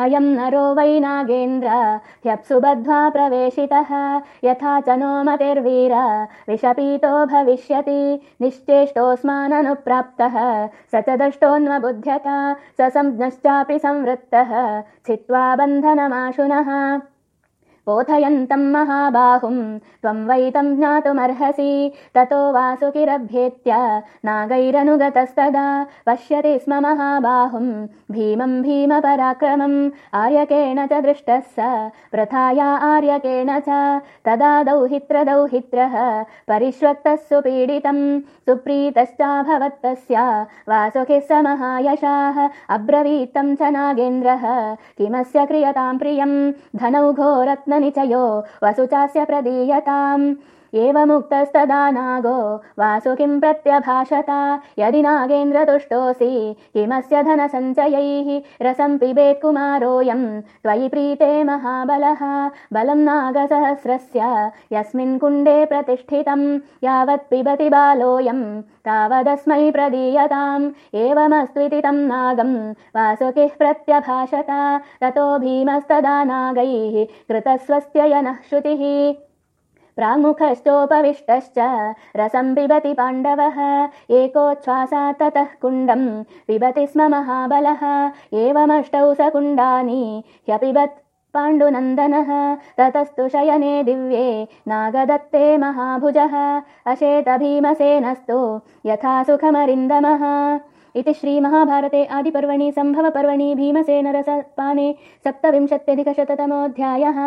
अयं नरो वै नागेन्द्र ह्यप्सु बद्ध्वा प्रवेशितः। यथा च नो मतिर्वीर विषपीतो भविष्यति निश्चेष्टोऽस्माननुप्राप्तः। स च दष्टोऽन्वबुध्यता स संज्ञश्चापि संवृत्तः। छित्त्वा बन्धनमाशुनः पोथयन्तं महाबाहुं त्वं वैतं ज्ञातुमर्हसि। ततो वासुकिरभ्येत्य नागैरनुगतस्तदा पश्यति स्म महाबाहुं। भीमं भीमपराक्रमम् आर्यकेण च दृष्टः स प्रथाया आर्यकेण च तदा दौहित्रदौहित्रः। परिष्वक्तः सुपीडितं सुप्रीतश्चाभवत्तस्य। वासुकिः स महायशाः अब्रवीत्तं च नागेन्द्रः। किमस्य क्रियतां प्रियं? धनौ निचयो वसुचास्य प्रदीयताम् एवमुक्तस्तदा नागो वासुकिं प्रत्यभाषत? यदि नागेन्द्रतुष्टोऽसि किमस्य धनसञ्चयैः? रसं पिबेत्कुमारोऽयं त्वयि प्रीते महाबलः। बलं नागसहस्रस्य यस्मिन् कुण्डे प्रतिष्ठितं यावत् पिबति बालोऽयं तावदस्मै प्रदीयताम्। एवमस्त्विति तं नागं वासुकिः प्रत्यभाषत? ततो भीमस्तदा नागैः कृतस्वस्य श्रुतिः प्राङ्मुखश्चोपविष्टश्च रसं पिबति पाण्डवः एकोच्छ्वासात् ततः कुण्डं पिबति स्म महाबलः एवमष्टौ स कुण्डानि ह्यपिबत् पाण्डुनन्दनः ततस्तु शयने दिव्ये। नागदत्ते महाभुजः अशेतभीमसेनस्तु यथा सुखमरिन्दमः। इति श्रीमहाभारते आदिपर्वणि सम्भवपर्वणि भीमसेनरसपाने सप्तविंशत्यधिकशततमोऽध्यायः